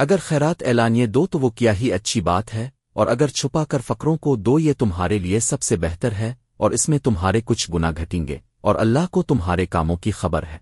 اگر خیرات اعلانیے دو تو وہ کیا ہی اچھی بات ہے، اور اگر چھپا کر فقروں کو دو یہ تمہارے لیے سب سے بہتر ہے، اور اس میں تمہارے کچھ گنا گھٹیں گے، اور اللہ کو تمہارے کاموں کی خبر ہے۔